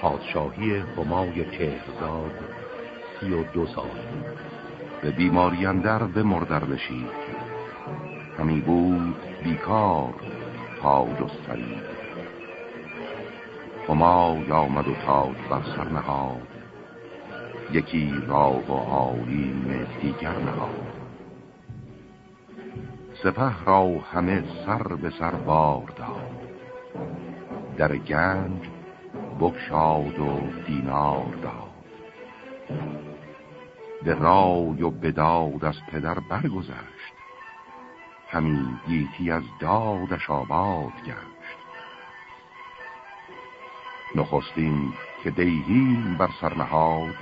پادشاهی همای چهرزاد سی و دو سال. به بیماری اندر به مردر نشید. همی بود بیکار تاج و سرید همای آمد و تاج بر سر نهاد. یکی را و آیین دیگر نهاد. سپه را همه سر به سر بار داد در گنج بکشاد و دینار داد. به رای و بداد از پدر برگذشت. همین گیتی از دادش آباد گشت. نخستین که دیهیم بر سر نهاد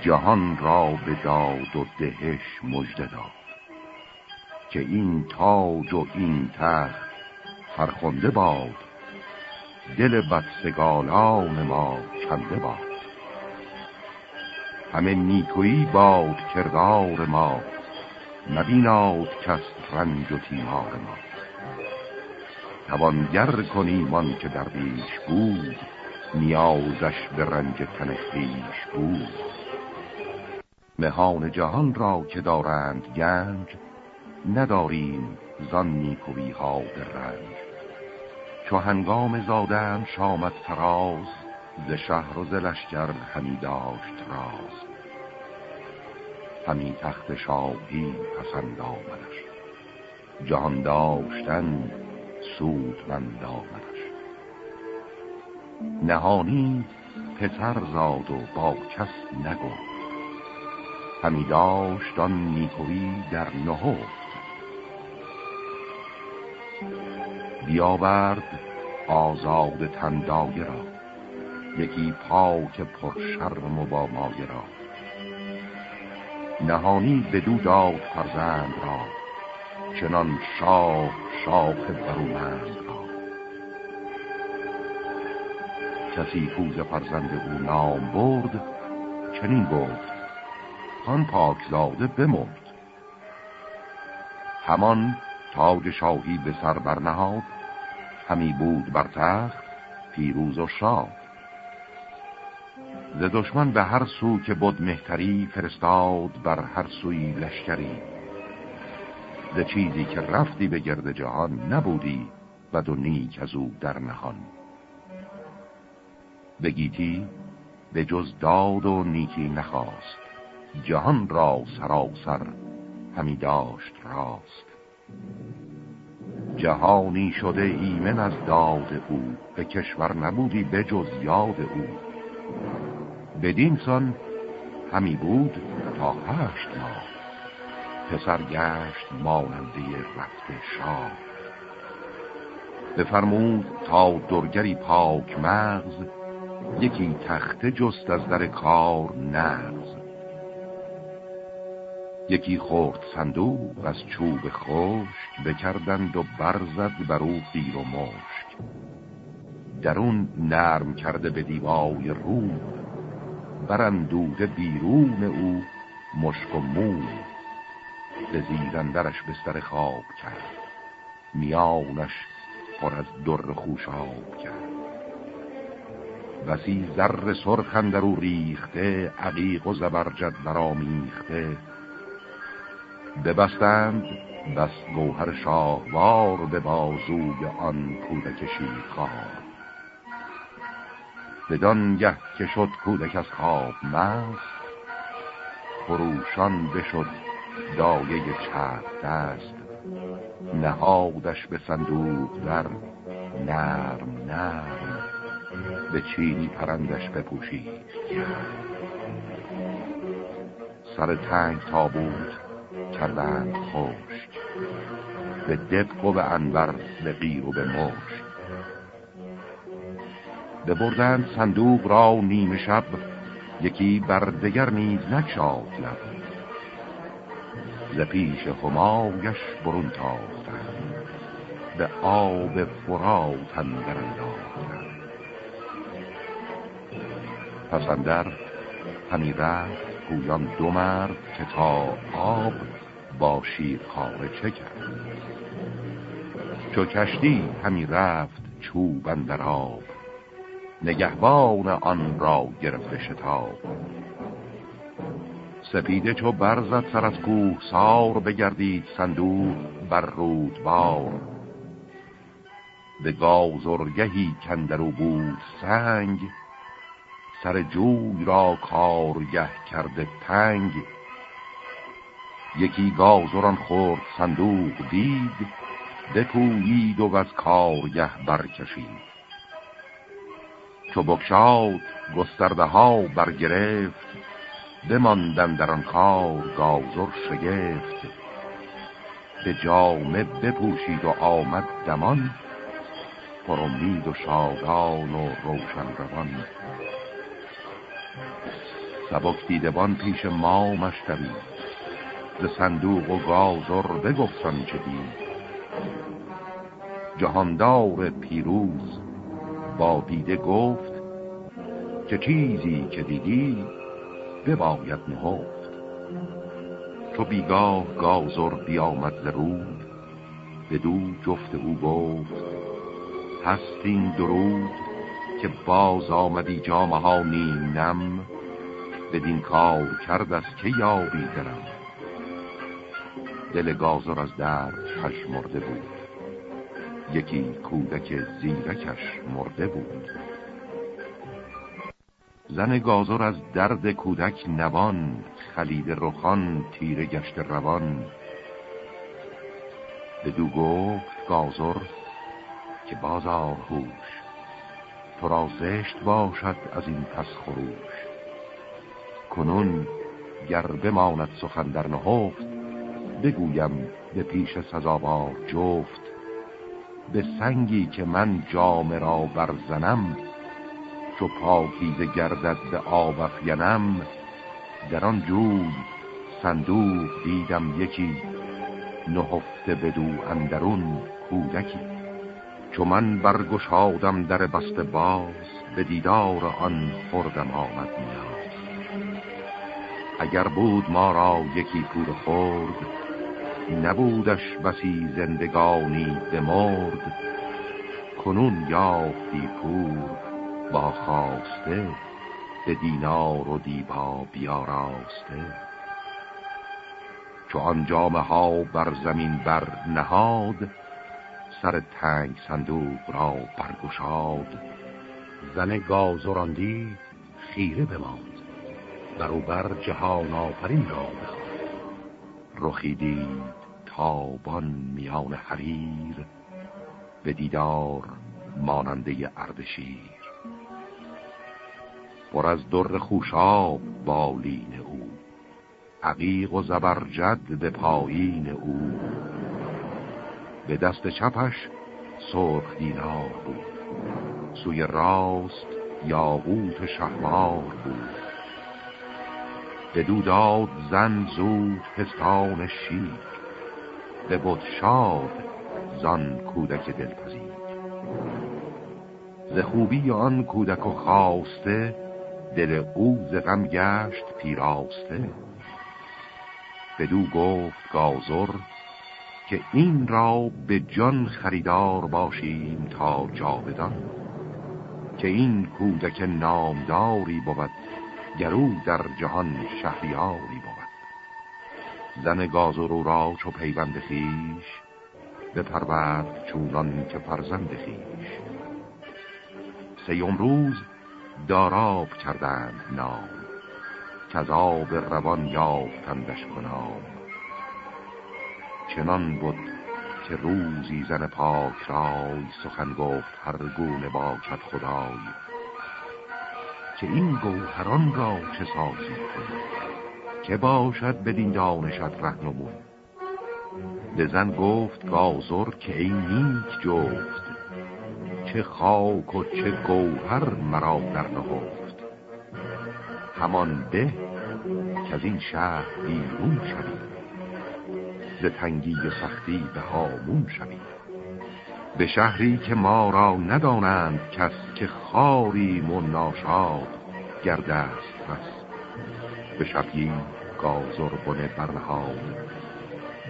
جهان را به داد و دهش مجده داد. که این تاج و این تخت فرخنده باد دل بدسگالان ما کنده باد همه نیکویی باد کردار ما نبیناد کس رنج و تیمار ما. توانگر کنیم آن که در بیش بود نیازش به رنج تن خیش بود. مهان جهان را که دارند گنج نداریم زان نیکوی ها به رنج. چو هنگام زادن شامت فراز ز شهر و ز لشکر همی داشت راز. همی تخت شاهی پسند آمدش جهان داشتن سود من دامدش نهانی پسر زاد و با کس نگفت همی داشت آن نیکوی در نهفت. بیاورد آزاد تندایه را یکی پاک پرشرم و با مایه را. نهانی بدو داد فرزند را چنان شاه شاخ برومند را. کسی کوز فرزند او نام برد چنین گفت آن پاکزاده بمرد. همان تاج شاهی به سر برنهاد همی بود بر تخت پیروز و شاد. ز دشمن به هر سو که بود مهتری فرستاد بر هر سوی لشکری. ز چیزی که رفتی به گرد جهان نبودی و دو نیک از او در نهان. بگیتی به جز داد و نیکی نخواست. جهان را سراسر همی داشت راست. جهانی شده ایمن از داد او به کشور نبودی به جز یاد او. بدین سان همی بود تا هشت ماه. پسر گشت ماننده رفته شاه. بفرمود تا درگری پاک مغز یکی تخته جست از در کار نغز. یکی خورد صندوق از چوب خشک بکردند و برزد بر او خیر و مشک. درون نرم کرده به دیوای رو برندوده بیرون او مشک و مو. به زیرندرش بستر خواب کرد میانش پر از در خوشاب کرد. بسی زر سرخن در او ریخته عقیق و زبرجد برامیخته ببستند بس گوهر شاهوار به بازوی آن کودک شیرخوار بدان که شد کودک از خواب مست خروشان بشد دایه چرخ دست. نهادش به صندوق در نرم نرم به چینی پرندش بپوشید. سر تنگ تابوت کردند. خشک به دبق و به انبر به غیر و به مشک ببردند صندوق را نیمه شب یکی بر دگر نیز نکشاد لب. ز پیش همایش برون تاختند. به آب فرات اندر انداختند. پسندر همی رفت گویان دو مرد که تا آب با شیر خاره چه کرد. چو کشتی همی رفت چوب اندر آب. نگهبان آن را گرفته شتاب. سپیده چو برزد سر از کوه سار بگردید صندوق بر رود بار به گازرگهی کندرو بود سنگ سر جوی را کارگه کرده تنگ. یکی گازران خورد صندوق دید بپویید و از کارگه برکشید. چو بکشاد گسترده ها برگرفت بماندن در آن کار گازر شگفت. به جامه بپوشید و آمد دمان پرمید و شادان و روشن روان. سبک دیدبان پیش ما مشتبید ز صندوق و گازر بگفتن چه دید جهاندار پیروز با دیده گفت چه چیزی که دیدی بباید نهفت. تو بیگاه گازر بیامد ز رود. دو جفت او گفت هستین درود که باز آمدی جامه ها نیم بدین کار کرد از که یابی درم؟ دل گازر از درد مرده بود. یکی کودک زیرکش مرده بود. زن گازر از درد کودک نوان خلید رخان تیره گشت روان. به دو گفت گازر که بازار هوش تو را زشت باشد از این پس خروش. کنون گر بماند سخن در نهفت بگویم به پیش سزاوار جفت به سنگی که من جام را برزنم چو پاکیزه گردد به آب افینم در آن جوی صندوق دیدم یکی نهفته بدو اندرون کودکی. چو من برگشادم در بست باز به دیدار آن خوردم آمد نیاز. اگر بود ما را یکی پور خورد نبودش بسی زندگانی بمرد. کنون یافتی پور با خواسته به دینار و دیبا بیاراسته. چو آن جامه ها بر زمین بر نهاد سر تنگ صندوق را برگشاد. زن گازراندی خیره بماند بر جهان آفرین را رخی دید تابان میان حریر به دیدار ماننده اردشیر. پر از در خوشاب بالین او عقیق و زبرجد به پایین او. به دست چپش سرخ دینار بود سوی راست یاقوت شهوار بود. به داد زن زود پستان شیر به بود شاد زان کودک دلپذیر. ز خوبی آن کودک و خواسته دل او ز غم گشت پیراسته. بدو گفت گازر که این را به جان خریدار باشیم تا جاودان که این کودک نامداری بود گرو در جهان شهریاری. زن گازرو را چو پیوند خیش به پرورد چونان که فرزند خیش سیم روز داراب کردند نام کذاب روان یافتندش کنام چنان بود که روزی زن پاک رای سخن گفت هر گونه باشد خدای. که این گوهران را چه سازی کن که باشد بدین دانشت رهنمون؟ به زن گفت گازر که این نیک جفت چه خاک و چه گوهر مرا در نهفت. همان به که از این شهر بیرون شوید ز تنگی و سختی به هامون شوید به شهری که ما را ندانند کس که خاری و ناشاد گرده است به شبیه گازر بنه برنهاد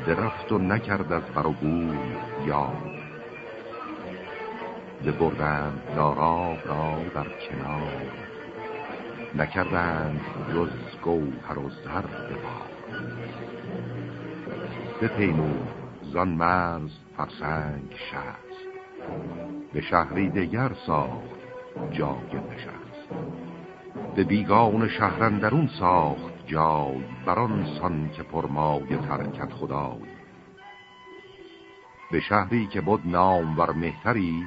درفت و نکرد از بر و یاد بردند داراب را در کنار نکردند جز گوهر و زر ببار. بپیمود زان مرز فرسنگ شست به شهری دگر ساخت جای نشست. به بیگان شهرندرون ساخت جای بران سان که پرمای ترکت خدای. به شهری که بود نام ور مهتری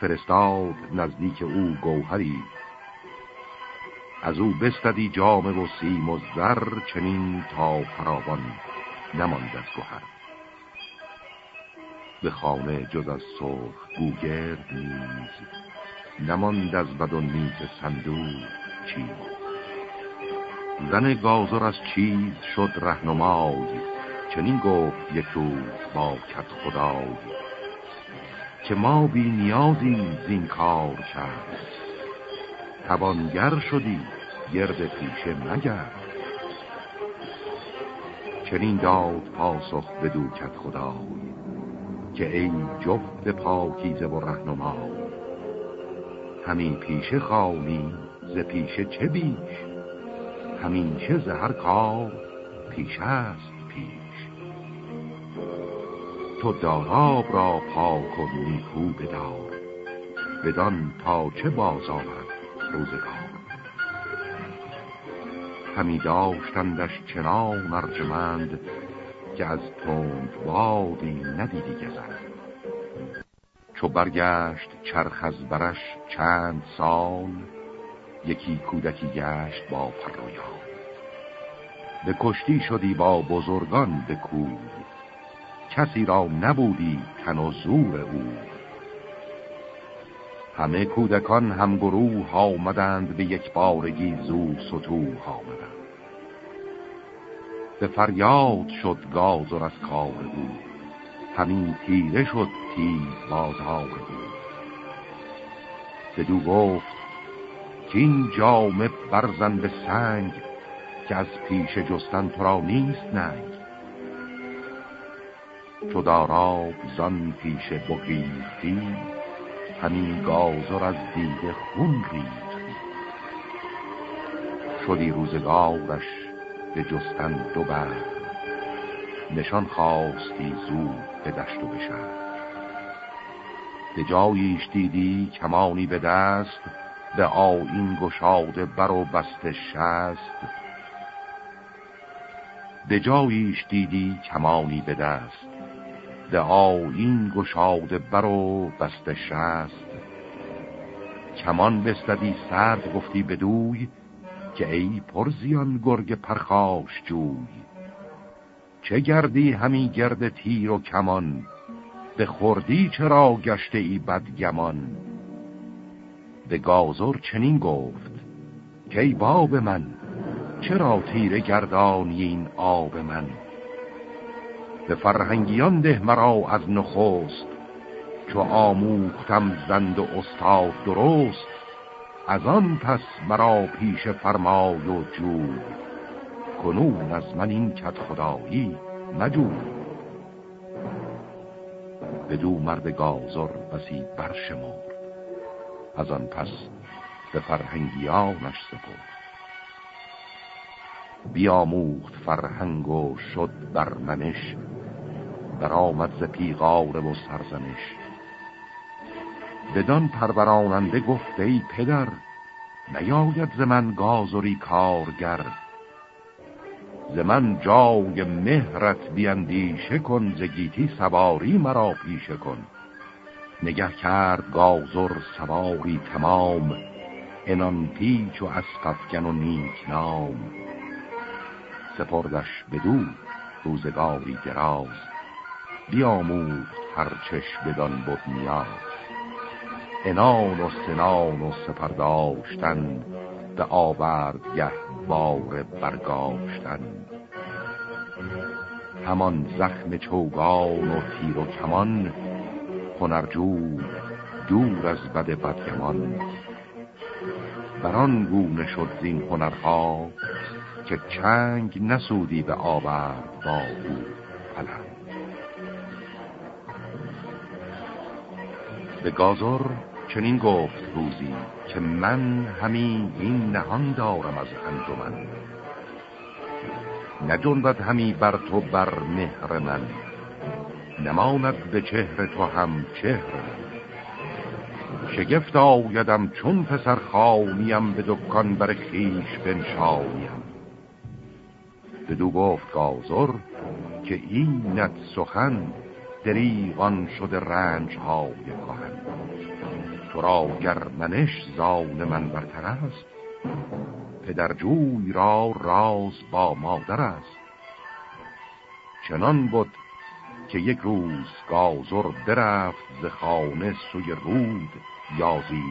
فرستاد نزدیک او گوهری. از او بستدی جام و سیم و زر چنین تا فراوان نماند از گوهر. به خانه جز از سرخ گوگرد نیز نماند از بد و نیز صندوق چیز. زن گازر از چیز شد رهنمای. چنین گفت یک روز با کت خدای. که ما بی نیازی زین کار کرد. توانگر شدی گرد پیشه مگر چنین داد پاسخ به دوکت خدای. که ای جفت پاکیزه و رهنما همین پیشه خانی ز پیشه چه بیش؟ همین چه ز هر کار پیش است پیش. تو داراب را پاک و نیکو بدار بدان تا چه باز آمد روزگار. همی داشتندش چنان ارجمند که از تند بادی ندیدی گذر چو برگشت چرخ از برش چند سال یکی کودکی گشت با پرویان به کشتی شدی با بزرگان به کود کسی را نبودی تن و زور او. همه کودکان هم گروه آمدند به یک بارگی زو سطوح آمدند. به فریاد شد گازر از کار او. همین تیره شد تیز بازار او. بدو گفت که این جامه برزن به سنگ که از پیش جستن تو را نیست ننگ. چو داراب زن پیش بگریختی همین گازر از دیده خون ریختی. شدی روزگارش به جستن دو بر نشان خواستی زود به دشت و به به جاییش دیدی کمانی به دست به آین گشاده بر و بست شست. به جاییش دیدی کمانی به دست. به آین گشاده بر و بست شست. کمان بستدی سرد گفتی بدوی که ای پرزیان گرگ پرخاش جوی. چه گردی همی گرد تیر و کمان؟ به خوردی چرا گشته ای بدگمان؟ به گازر چنین گفت که ای باب من چرا تیر گردانی این آب من؟ به فرهنگیان ده مرا از نخست چو آموختم زند و استاد درست از آن پس مرا پیش فرمای و جود کنون از من این کت خدایی مجود بدو مرد گازر بسی برشمرد. از آن پس به فرهنگیانش سپرد. بیاموخت فرهنگ و شد برمنش برآمد ز پیغار و سرزنش. بدان پروراننده گفت ای پدر نیاید ز من گازری کارگر. ز من جای مهرت بیندیشه کن ز گیتی سواری مرا پیشه کن. نگه کرد گازر سواری تمام انان پیچ و اسقفگن و نیک نام. سپردش بدو روزگاری دراز بیاموخت هر چش بدان بود نیاز. انان و سنان و سپرداشتن به آوردگه بار برگاشتن. همان زخم چوگان و تیر و کمان هنرجو دور از بد بدگمان. بران گونه شد زین هنرها که چنگ نسودی به آورد با او پلنگ. به گازر چنین گفت روزی که من همین این نهان دارم از انجمن. نجنبد همی بر تو بر مهر من. نماند به چهر تو هم چهر شگفت آیدم چون پسر خانیم به دکان بر خیش بنشانیم بدو گفت گازر که اینت سخن دریغان شده رنج های کهن. تو را گرمنش زان من برتر است پدرجوی را راز با مادر است. چنان بود که یک روز گازر برفت ز خانه سوی رود یازی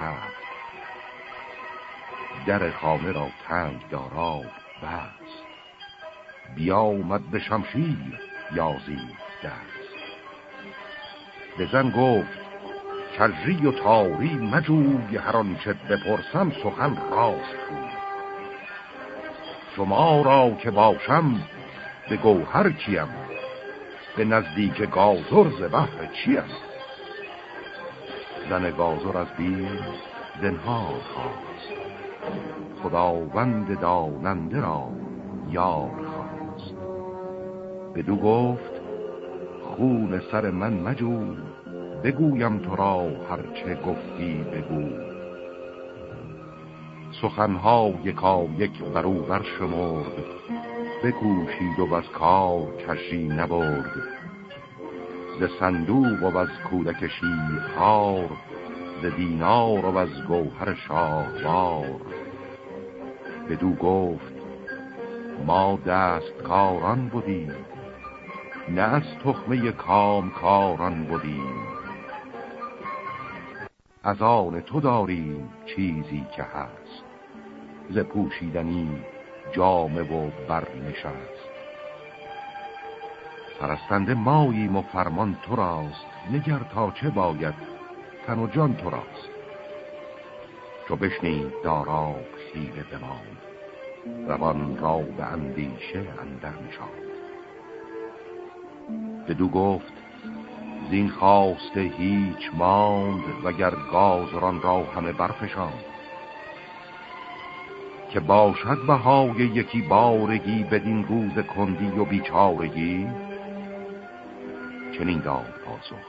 کرد. در خانه را تنگ دارا بست. بیامد به شمشیر یازی دست. به زن گفت کجری و تاری مجوی هر آنچه بپرسم سخن راست بود شما را که باشم به گوهر کیم به نزدیک گازر ز بحر چی است زن گازر از بیر زنهار خواست. خداوند داننده را یار خواست. بدو گفت خون سر من مجوی بگویم تو را هرچه گفتی بگو. سخنها یکا یک برو بر شمرد بکوشید و از کار کشی نبرد. ز صندوق و از کودک شیرخوار ز دینار و از گوهر شاهوار. بدو گفت ما دست کاران بودیم نه از تخمه کام کاران بودیم. از آن تو داریم چیزی که هست ز پوشیدنی جامه و برنشست. پرستنده ماییم و فرمان تو راست نگر تا چه باید تن و جان تو راست. چو بشنید دارا خیره بماند روان را به اندیشه اندر نشاند. بدو گفت زین خواسته هیچ ماند وگر گازران را همه برفشاند. که باشد بهای یکی بارگی بدین روز کندی و بیچارگی؟ چنین داد پاسخ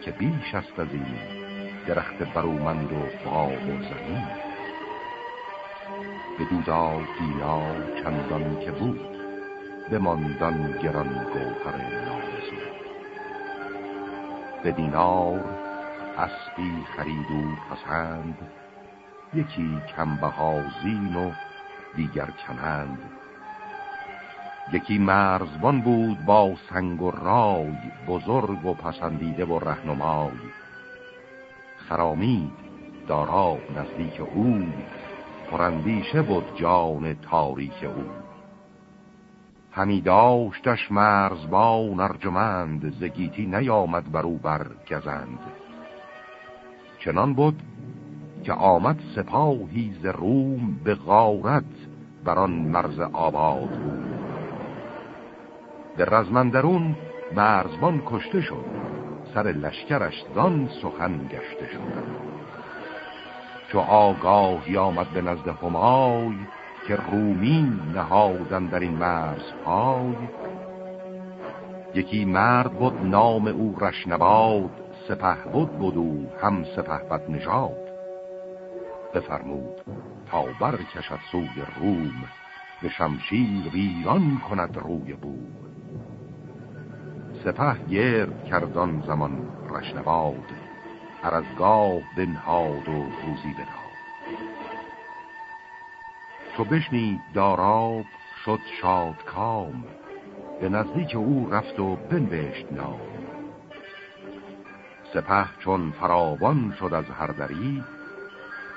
که بیش است از این درخت برومند و باغ و زمین. به دوداد دینا چندان که بود بماندان گران گوهر نامزود به دینار اسبی خرید و پسند یکی کمبهازین و دیگر کمند یکی مرزبان بود با سنگ و رای بزرگ و پسندیده و رهنمای. خرامید دارا نزدیک او پرندیشه بود جان تاریک او. همی داشتش مرزبان ارجمند زگیتی نیامد بر او بر گزند چنان بود که آمد سپاهی ز روم به غارت بر آن مرز آباد بود. به رزمندرون مرزبان کشته شد. سر لشکرش دان سخن گشته شد. چو آگاهی آمد به نزد همای که رومی نهادن در این مرز پای یکی مرد بود نام او رشنباد سپه بود بودو هم سپه بد نژاد. بفرمود تا برکشد سوی روم به شمشیر ویران کند روی بوم. سپه گرد کردان زمان رشنباد هر از گاه بنهاد و روزی بداد. تو بشنید داراب شد شاد کام به نزدیک او رفت و بنوشت نام. سپه چون فراوان شد از هر دری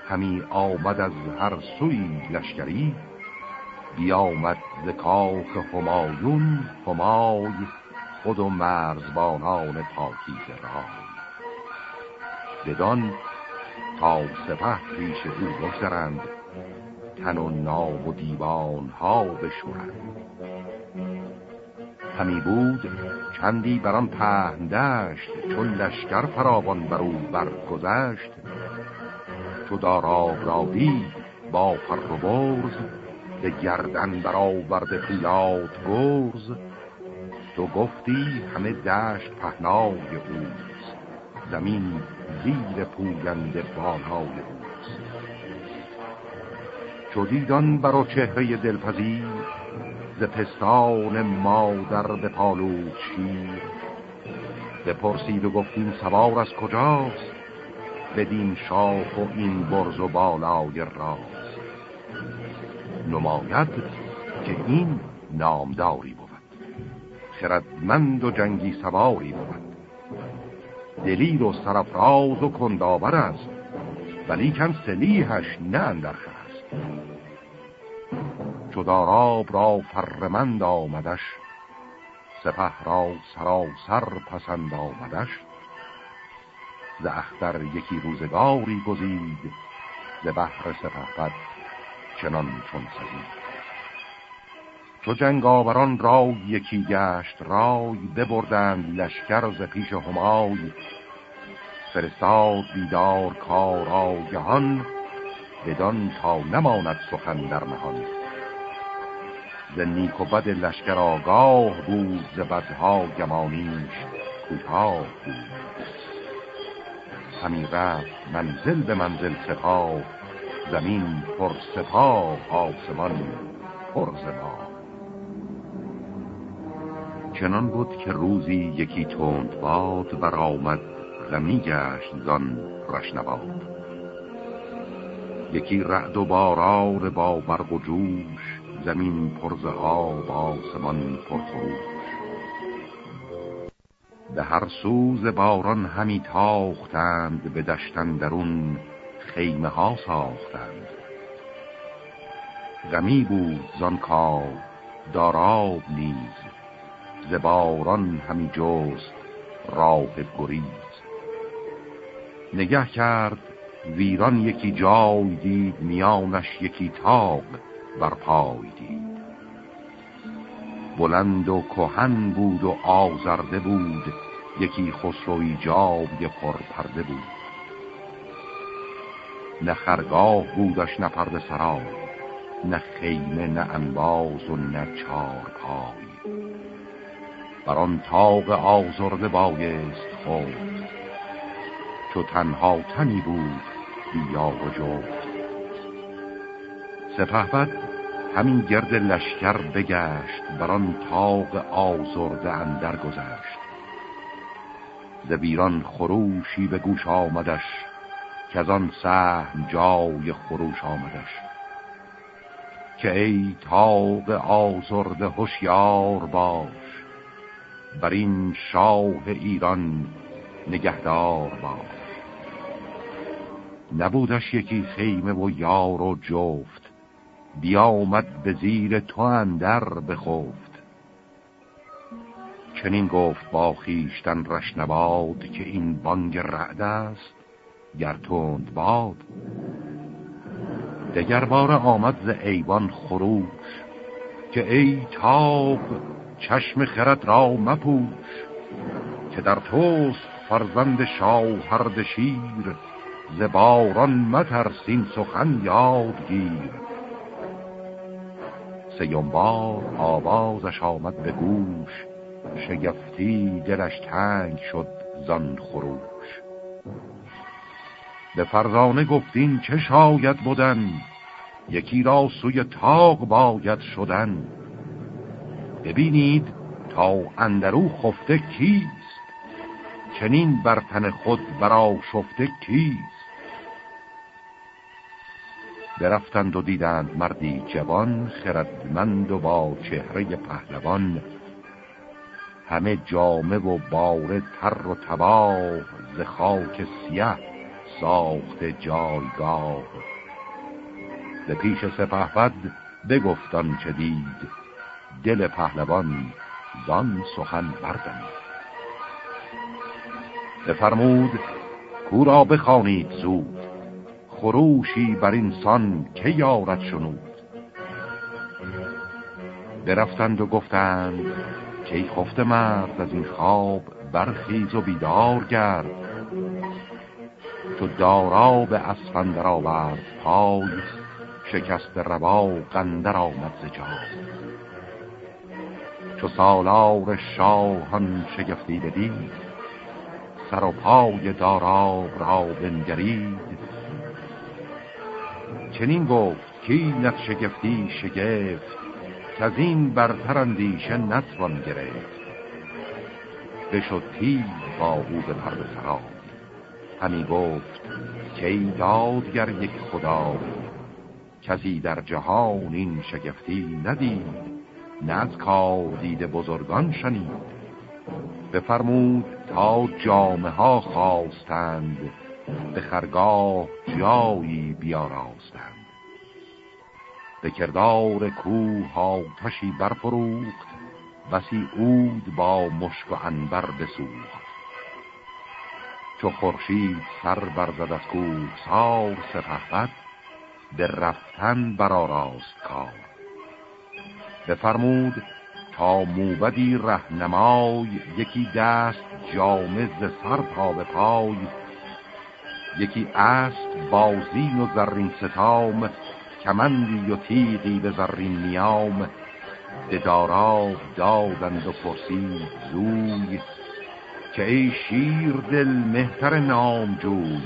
همی آمد از هر سوی لشکری بیامد ز کاخ همایون همای خود و مرزبانان پاکیز رای. بدان تا سپه پیش او بگذرند تن و نام و دیوان ها بشورند. همی بود چندی بران پهن دشت چون لشکر فراوان بر او برگذشت چو داراب را دید با فر و برز به گردن برآورده پیلات گرز. تو گفتی همه دشت پهنای اوست زمین زیر پوینده بالای اوست. چو دیدان برا چهره دلپذیر ز پستان مادر به پالود شیر. بپرسید و گفتیم سوار از کجاست؟ بدین شاخ و این برز و بالای راست نماید که این نامداری بود. خردمند و جنگی سواری بود. دلیر و سرفراز و کنداور است. ولی کم سلیحش نه اندرخه است. چو داراب را فرمند آمدش سپه را سراسر پسند آمدش ز اختر یکی روزگاری گزید ز بحر سپه چنان چون سزید چو جنگ آوران را یکی گشت رای ببردند لشکر ز پیش همای. فرستاد بیدار کار آگهان بدان تا نماند سخن در مهان. ز نیک و بد لشکر آگاه بود ز بدها گمانیش کوتاه بود. همی رفت منزل به منزل سپاه زمین پر سپاه آسمان پر زمان چنان بود که روزی یکی تند باد بر آمد غمی گشت زان رشنباد. یکی رعد و باران با برق و جوش زمین پرزه ها با آسمان پرخروش به هر سوز باران همی تاختند به دشتن درون خیمه ها ساختند. غمی بود زان داراب نیز زباران همی جست راه گریز. نگه کرد ویران یکی جای دید میانش یکی تاق بر پای دید. بلند و کهن بود و آزرده بود یکی خسروی جای پر پرده بود. نه خرگاه بودش نه پرده سرای نه خیمه نه انباز و نه چار پای. بر آن تاق آزرده بایست خود چو تنها تنی بود بیا و جفت سپهبد همین گرد لشکر بگشت بر آن تاق آزرده اندر گذشت. زبیران خروشی به گوش آمدش که از آن سهم جای خروش آمدش. که ای تاق آزرده هوشیار باش بر این شاه ایران نگهدار باش. نبودش یکی خیمه و یار و جفت بیامد به زیر تو اندر بخفت. چنین گفت با خیشتن رشنباد که این بانگ رعد است گرتوند باد. دگر بار آمد ز ایوان خروش که ای تاب چشم خرد را مپوش. که در توست فرزند شاهرد شیر زباران مترسین سخن یاد گیر سیم بار آوازش آمد به گوش. شگفتی دلش تنگ شد زان خروش. به فرزانه گفتین چه شاید بودن یکی را سوی تاق باید شدن. ببینید تا اندرو خفته کیست؟ چنین بر تن خود برا شفته کیست؟ برفتند و دیدند مردی جوان خردمند و با چهره پهلوان. همه جامه و باره تر و تباه ز خاک سیه ساخت جایگاه. به پیش سپهبد بگفتان چه دید دل پهلوان زان سخن بردمید بفرمود کو را بخوانید زود خروشی بر اینسان که یارد شنود؟ برفتند و گفتند که ای خفت مرد از این خواب برخیز و بیدار گرد؟ تو دارا به اسفندر آورد پای شکست روا قندر آمد ز چو سالار شاهان شگفتی بدید سر و پای دارا را بنگرید. چنین گفت کی نت شگفتی شگفت که از این برتر اندیشه نتوان گرفت. بشد تیز با او به پرد سرا همی گفت که ای دادگر یک خدا کسی در جهان این شگفتی ندید نه از کار دیده بزرگان شنید. بفرمود تا جامعه ها خواستند به خرگاه جایی بیاراستند. به کردار کوه ها تشی برفروخت بسی اود با مشک و انبر بسوخت. چو خورشید سر برزد از کوه سار سپهبد به رفتن برآراست کار. بفرمود تا موبدی رهنمای یکی دست جامه ز سر تا به پای یکی اسب بازین و زرین ستام کمندی و تیغی به زرین نیام. به دارا دادند و پرسید زوی که ای شیر دل مهتر نام جوی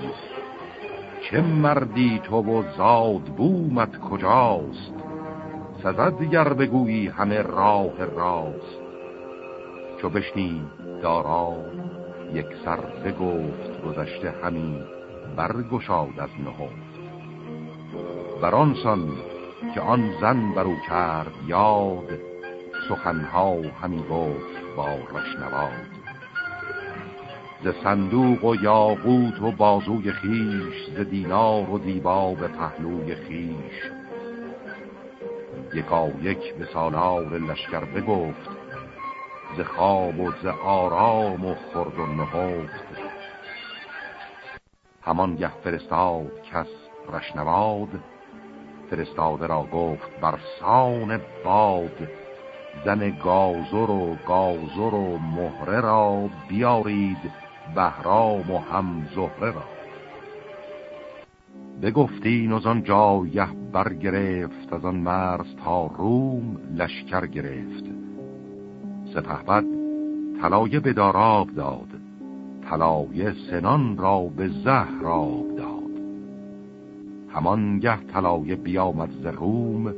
چه مردی تو و زاد بومت کجاست؟ سزد گر بگویی همه راه راست. چو بشنید دارا یک سر بگفت گذشته همین برگشاد از نهفت برانسان که آن زن برو کرد یاد سخنها همی گفت با رشنواد. ز صندوق و یاقوت و بازوی خیش ز دینار و دیبا به پهلوی خیش یکا یک به سالار لشکر بگفت ز خواب و ز آرام و خرد و نهفت همان گه فرستاد کس رشنواد فرستاده را گفت بر سان باد زن گازر و گازر و مهره را بیارید بهرام و هم زهره را. بگفتین از آن جایه برگرفت از آن مرز تا روم لشکر گرفت. سپهبد طلایه به داراب داد. طلایه سنان را به زهراب داد. همان گه طلایه بیامد ز روم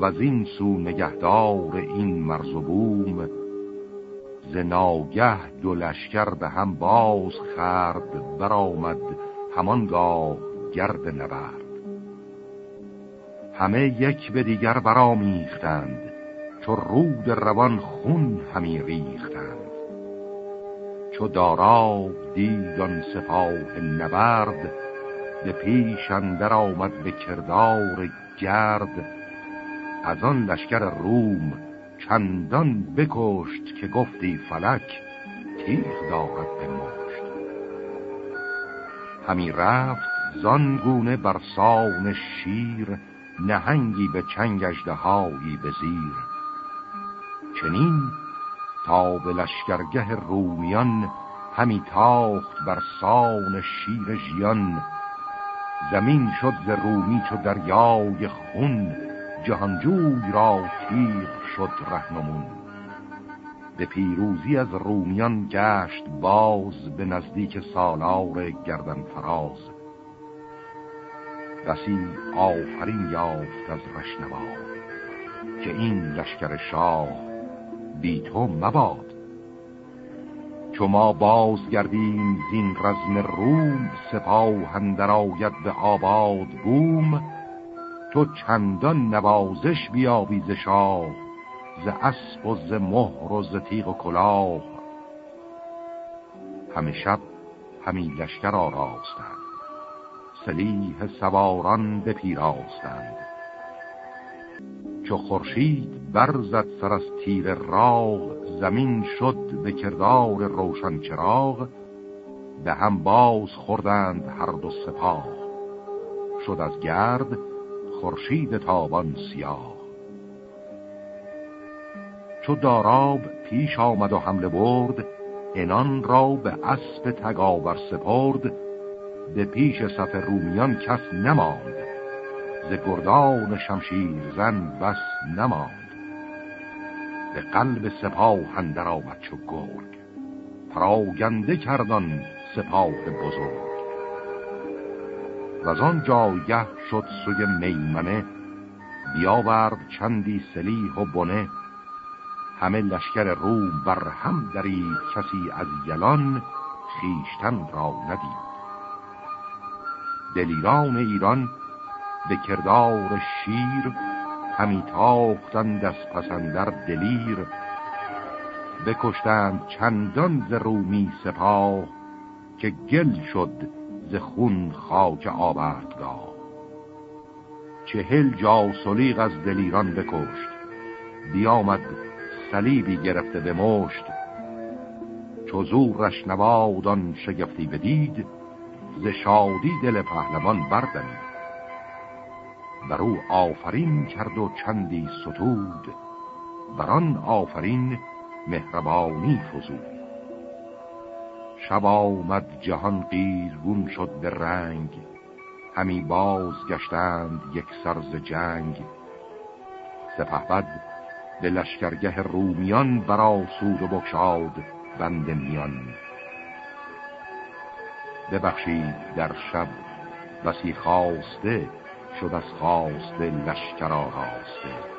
و زین سو نگهدار این مرز و بوم ز ناگه دو لشکر به هم باز خرد برآمد همانگاه گرد نبرد. همه یک به دیگر برامیختند چو رود روان خون همی ریختند. چو دارا دیدان سپاه نبرد به پیش اندر آمد به کردار گرد. از آن لشکر روم چندان بکشت که گفتی فلک تیغ دارد به مشت. همی رفت زانگونه بر سان شیر نهنگی به چنگ اژدهایی به زیر. چنین تا به لشکرگه رومیان همی تاخت بر سان شیر ژیان. زمین شد ز رومی چو دریای خون جهانجوی را تیر شد رهنمون. به پیروزی از رومیان گشت باز به نزدیک سالار گردن فراز. بسی آفرین یافت از رشنوا که این لشکر شاه بی تو مباد. چو ما باز گردیم زین رزم روم سپاه اندر آید به آباد بوم. تو چندان نوازش بیابی ز شاه ز اسب و ز مهر و ز تیغ و کلاه. همه شب همین لشکر آراستند سلیح سواران بپیراستند چو خورشید برزد سر از تیر راغ زمین شد به کردار روشن چراغ به هم باز خوردند هر دو سپاه. شد از گرد خورشید تابان سیاه. چو داراب پیش آمد و حمله برد انان را به اسب تگاور سپرد به پیش صف رومیان کس نماند ز گردان شمشیر زن بس نماند. به قلب سپاه هندر آمد چو گرگ. پراگنده کردن سپاه بزرگ. و آن جایه شد سوی میمنه بیاورد چندی سلیح و بنه. همه لشکر روم بر هم درید کسی از یلان خیشتن را ندید. دلیران ایران به کردار شیر همی تاختند از پسندر دلیر بکشتند چندان ز رومی سپاه که گل شد ز خون خاک آوردگاه چهل جا سلیغ از دلیران بکشت بیامد صلیبی گرفته به مشت چو زورش نوادان شگفتی بدید ز شادی دل پهلوان بردمید. بر او آفرین کرد و چندی ستود. بران آفرین مهربانی فزود. شب آمد جهان قیرگون شد به رنگ. همی باز گشتند یک سرز جنگ. سپهبد به لشکرگه رومیان سود و بکشاد بند میان. ببخشید در شب بسی خواسته شد از خواسته لشکر آراسته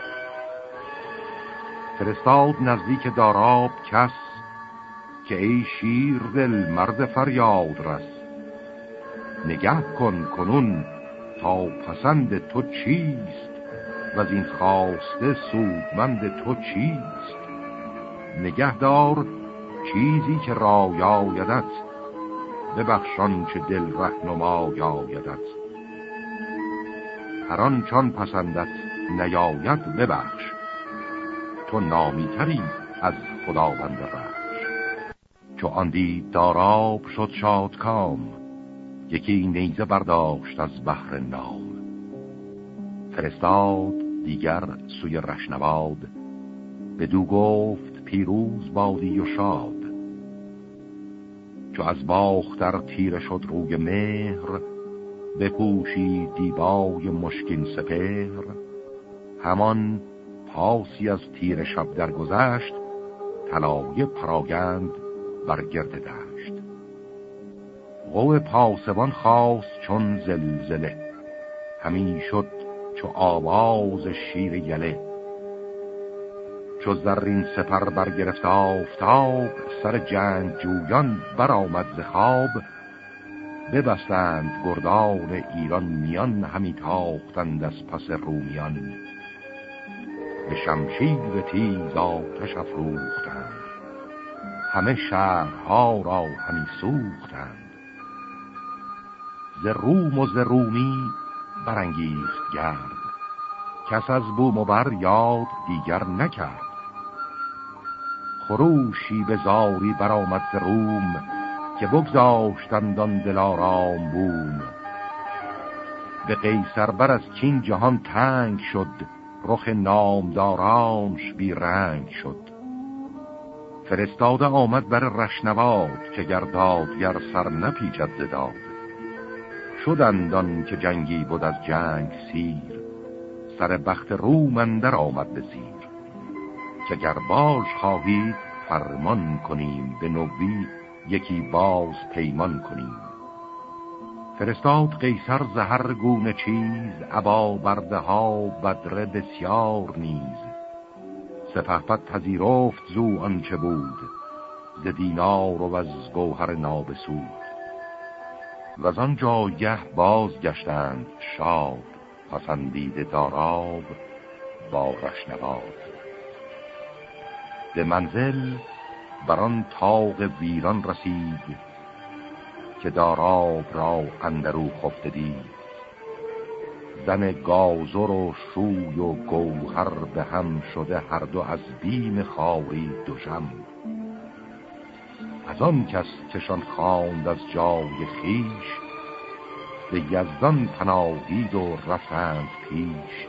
فرستاد نزدیک داراب کس که ای شیر دل مرد فریاد رس. نگه کن کنون تا پسند تو چیست و از این خواسته سودمند تو چیست. نگهدار چیزی که رایایدت ببخشان چه دل رهنما یایدت هران چان پسندت نیاید ببخش. تو نامیتری از خداوند رخش چو آن دید داراب شد کام یکی نیزه برداشت از بحر نام. فرستاد دیگر سوی رشنواد دو گفت پیروز بادی و شاد. چو از باختر تیره شد روی مهر بپوشی دیبای مشکین سپهر. همان پاسی از تیر شب درگذشت طلایه پراگند بر گرد دشت. پاسبان خواست چون زلزله همین شد چو آواز شیر یله چو زرین سپر برگرفت آفتاب سر جنگ جویان برآمد ز خواب. ببستند گردان ایران میان همی تاختند از پس رومیان. به شمشیر تیز آتش افروختند. همه شهرها را همی سوختند. ز روم و ز رومی برانگیخت گرد. کس از بوم و بر یاد دیگر نکرد. خروشی به زاری برآمد ز روم که بگذاشتندان دلارام بوم. به قیصر بر از چین جهان تنگ شد رخ نامدارانش بی رنگ شد. فرستاده آمد بر رشنواد که گردادگر سر نپیچد زداد شدندان که جنگی بود از جنگ سیر سر بخت رومندر آمد به سیر. که گر باش خواهی فرمان کنیم به نوی یکی باز پیمان کنیم. فرستاد قیصر زهر گونه چیز عبا برده ها بدره بسیار نیز. سپهبد پذیرفت زو آنچه بود ز دینار و از گوهر نابسود. و از آن جایه باز گشتند شاد پسندیده داراب با رشنواد به منزل بران تاق ویران رسید که داراب را اندرو خفته دید. زن گازر و شوی و گوهر به هم شده هر دو از بیم خاری دوشم از آن کس کشان خواند از جای خیش به یزدان پناهید و رفتند پیش.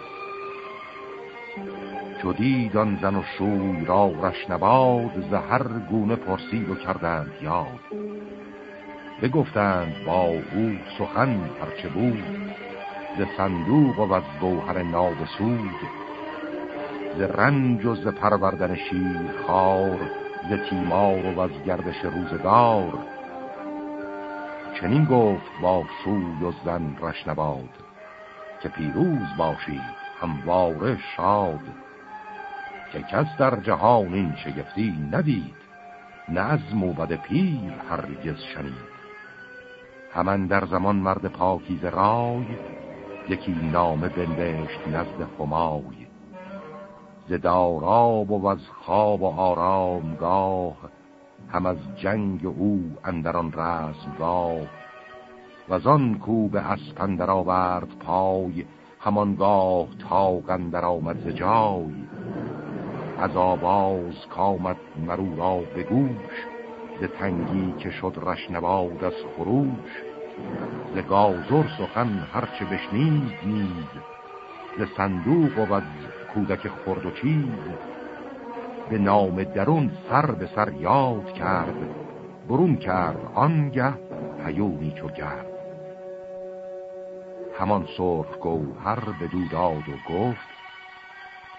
چو دید زن و شوی را رشنباد ز هر گونه پرسید و کردند یاد. بگفتند با او سخن هرچه بود ز صندوق و از گوهر نابسود. ز رنج و ز پروردن شیر خار ز تیمار و از گردش روزگار. چنین گفت با شوی و زن رشنباد که پیروز باشید همواره شاد. که کس در جهان این شگفتی ندید. نه از موبد پیر هرگز شنید. همان در زمان مرد پاکیز رای یکی نامه بنوشت نزد همای. ز داراب و از خواب و آرامگاه هم از جنگ او اندران رزمگاه. و آن کو به اسپندر آورد پای همانگاه تاق اندر آمد ز جای. از آواز کامد مرو را به گوش ز تنگی که شد رشنباد از خروش. ز گازر سخن هرچه بشنید نیز ز صندوق و کودک خرد و چیز. به نام درون سر به سر یاد کرد برون کرد آنگه هیونی چو گرد. همان سرخ گوهر به داد و گفت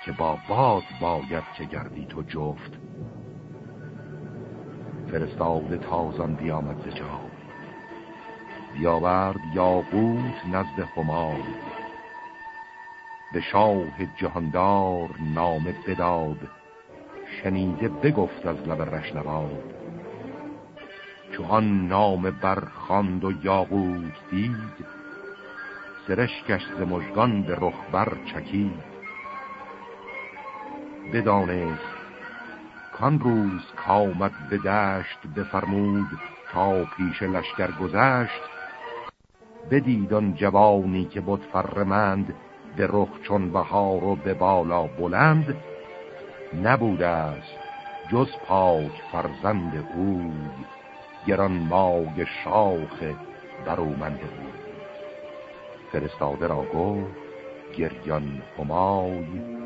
که با باد باید که گردی تو جفت. فرستاده تازان بیامد ز جا. بیاورد یاقوت نزد همای. به شاه جهاندار نامه بداد شنیده بگفت از لب رشنواد. چو آن نام برخاند و یاقوت دید سرشکش ز مژگان به رخبر چکید. بدانست. کان روز کامد به دشت بفرمود تا پیش لشکر گذشت. بدیدان جوانی که بود فرمند به رخ چون بهار و به بالا بلند. نبوده است جز پاک فرزند اوی گران ماگ شاخ برومنده بود فرستاده را گفت گریان همای.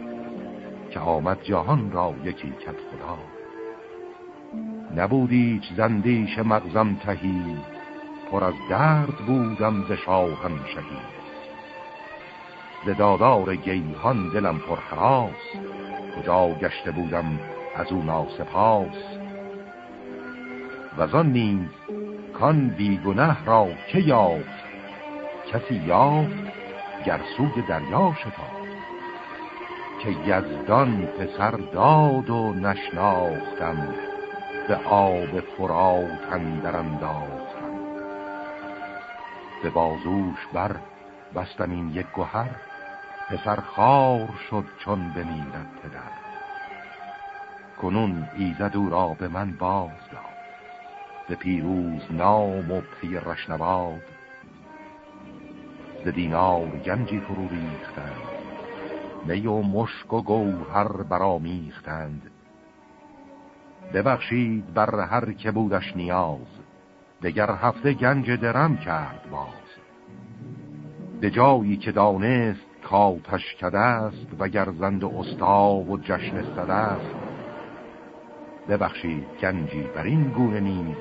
که آمد جهان را یکی کت خدا. نبودی زندیش مغزم تهی پر از درد بودم ز شاهم شهید ز دادار گیهان دلم پرخراس کجا گشته بودم از او ناسپاس. و نیز کان بیگنه را که یافت کسی یافت گر سود دریا شتافت. که یزدان پسر داد و نشناختم به آب فراتن در انداختم. به بازوش بر بستم این یک گوهر پسر خار شد چون بمیرد پدر. کنون ایزد او را به من باز داد به پیروز نام و پی رشنواد. ز دینار گنجی فرو ریختند. می و مشک و گوهر برامیختند ببخشید بر هر که بودش نیاز دگر هفته گنج درم کرد باز. به جایی که دانست کاتش کده است و گرزند استا و جشن سده است ببخشید گنجی بر این گونه نیز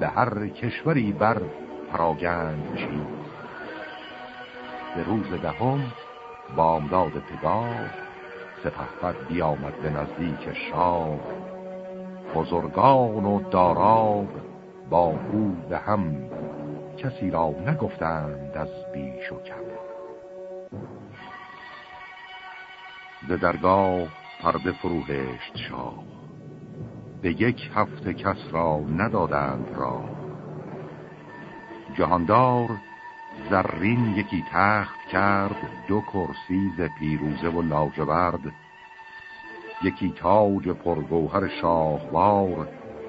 به هر کشوری بر پراگند چیز. به روز دهم بامداد پگاه سپهبد بیامد به نزدیک شاه. بزرگان و داراب با او به هم کسی را نگفتند از بیش و کم. ز درگاه پرده فروهشت شاه. به یک هفته کس را ندادند را جهاندار زرین یکی تخت کرد دو کرسی ز پیروزه و لاجورد. یکی تاج پرگوهر شاهوار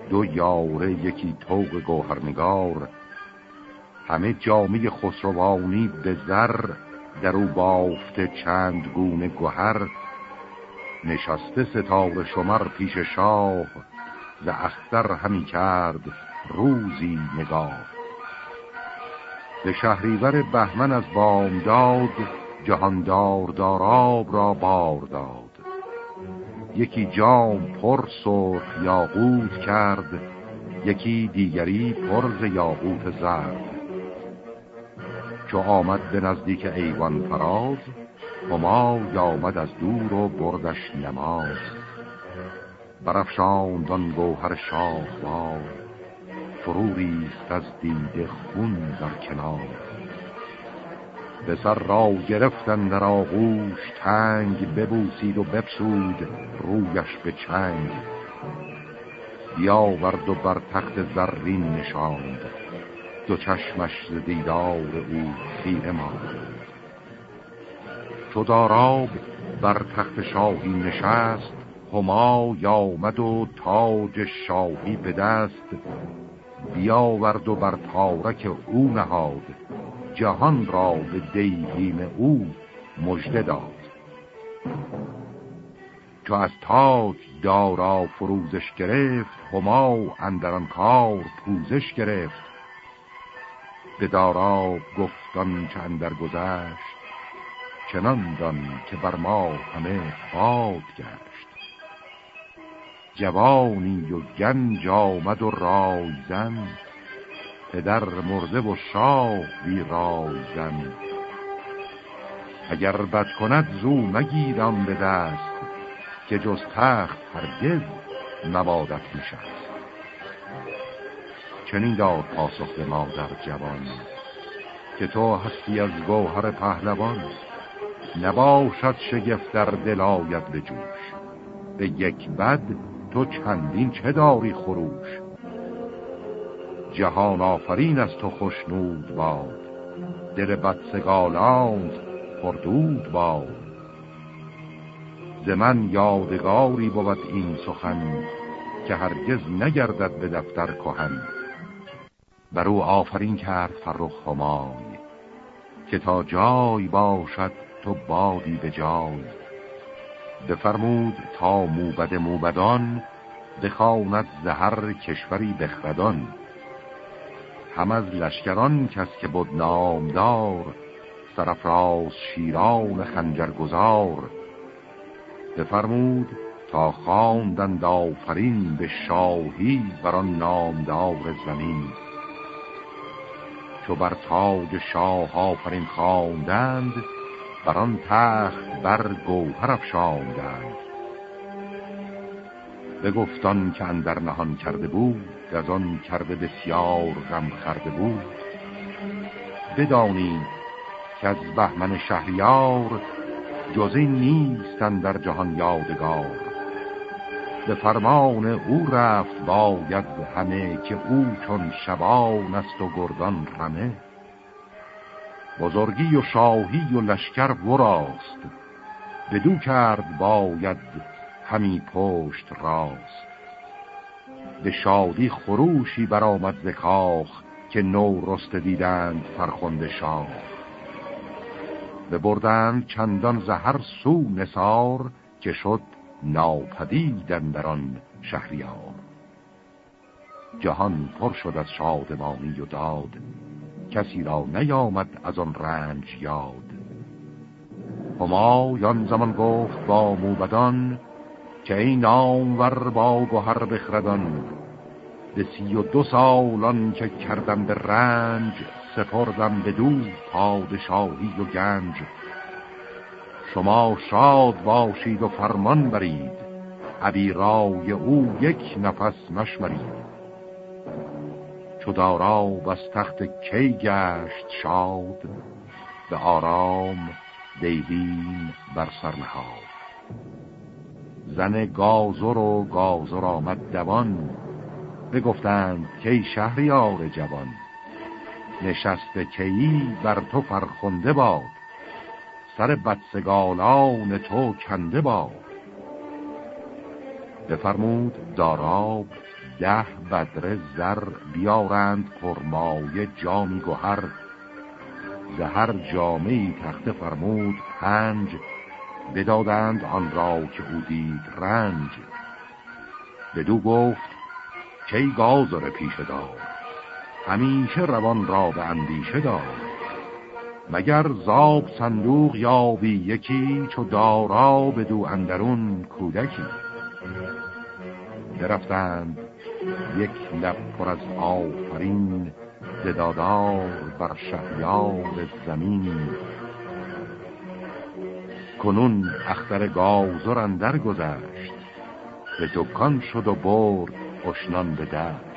دو یاره یکی توق گوهرنگار. همه جامعه خسروانی به زر در او بافته چند گونه گوهر. نشسته ستاره شمر پیش شاه ز اختر همی کرد روزی نگاه به شهریور بهمن از بامداد جهاندار داراب را بار داد. یکی جام پر سرخ یاقوت کرد یکی دیگری پرز یاقوت زرد. چو آمد به نزدیک ایوان فراز هما یامد از دور و بردش نماز. برفشاندان گوهر شاهوار فرو ریست از دیده خون در کنار. به سر را گرفتن در آغوش تنگ ببوسید و بپسود رویش به چنگ. بیاورد و بر تخت زرین نشاند. دو چشمش ز دیدار او خیره ماند. چو داراب بر تخت شاهی نشست هما یامد و تاج شاهی به دست بیاورد و بر تارک او نهاد. جهان را به دیهیم او مژده داد. چو از تاج دارا فروزش گرفت هما اندران کار پوزش گرفت. به دارا گفتان چند در گذشت چنان دان که بر ما همه باد گشت. جوانی و گنج آمد و رایزن پدر مرده و شاه بی رایزن اگر بد کند زو مگیرم به دست که جز تخت هرگز نبادت میشست چنین داد پاسخ به مادر جوان که تو هستی از گوهر پهلوان. نباشد شگفت در دل آید به جوش. به یک بد تو چندین چه داری خروش؟ جهان آفرین از تو خوشنود باد دل بدسگالان پردود باد. ز من یادگاری بود این سخن که هرگز نگردد به دفتر کهن. بر او آفرین کرد فرخ همای که تا جای باشد تو بادی به جای. بفرمود تا موبد موبدان بخواند زهر کشوری بخردان. هم از لشکران کس که بود نامدار سرفراز شیران خنجرگزار. بفرمود تا خواندند آفرین به شاهی بر آن نامدار زمین. چو بر تاج شاه آفرین خواندند بر آن تخت بر گوهر افشاندند. به گفتان که اندر نهان کرده بود از آن کرده بسیار غم خرده بود. بدانید که از بهمن شهریار جزی نیستن در جهان یادگار. به فرمان او رفت باید همه که او چون شبان است و گردان رمه. بزرگی و شاهی و لشکر وراست. بدو کرد باید همی پشت راست. به شادی خروشی برآمد ز کاخ که نو رست دیدند فرخنده شاه. ببردند چندان زهر سو نسار که شد ناپدیدن در آن شهریار. جهان پر شد از شادمانی و داد. کسی را نیامد از آن رنج یاد. هما یان زمان گفت با موبدان که این نامور با گوهر بخردان به سی و دو سالان که کردم به رنج سپردم به دو پادشاهی و گنج. شما شاد باشید و فرمان برید عبیرای او یک نفس مشمرید. چو دارا از تخت کی گشت شاد به آرام دیهیم بر سر نهاد. زن گازر و گازر آمد دوان بگفتند کی شهریار جوان نشست کیی بر تو فرخنده باد سر بدسگالان تو کنده باد. بفرمود داراب ده بدر زر بیارند پرمایه جامی گوهر زهر جامعی تخت فرمود پنج بدادند آن را که او دید رنج. بدو گفت کی گازر پیش دار؟ همیشه روان را به اندیشه دار. مگر زاب صندوق یابی یکی چو دارا به دو اندرون کودکی؟ درفتند. یک لب پر از آفرین زدادار بر شهیار زمین. کنون اختر گازر اندر گذشت به دکان شد و برد اشنان به دشت.